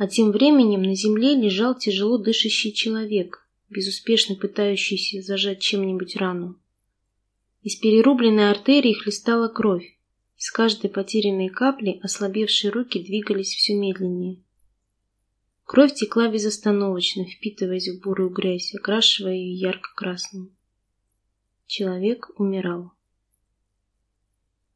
А тем временем на земле лежал тяжело дышащий человек, безуспешно пытающийся зажать чем-нибудь рану. Из перерубленной артерии хлестала кровь. С каждой потерянной капли ослабевшие руки двигались все медленнее. Кровь текла безостановочно, впитываясь в бурую грязь, окрашивая ее ярко-красным. Человек умирал.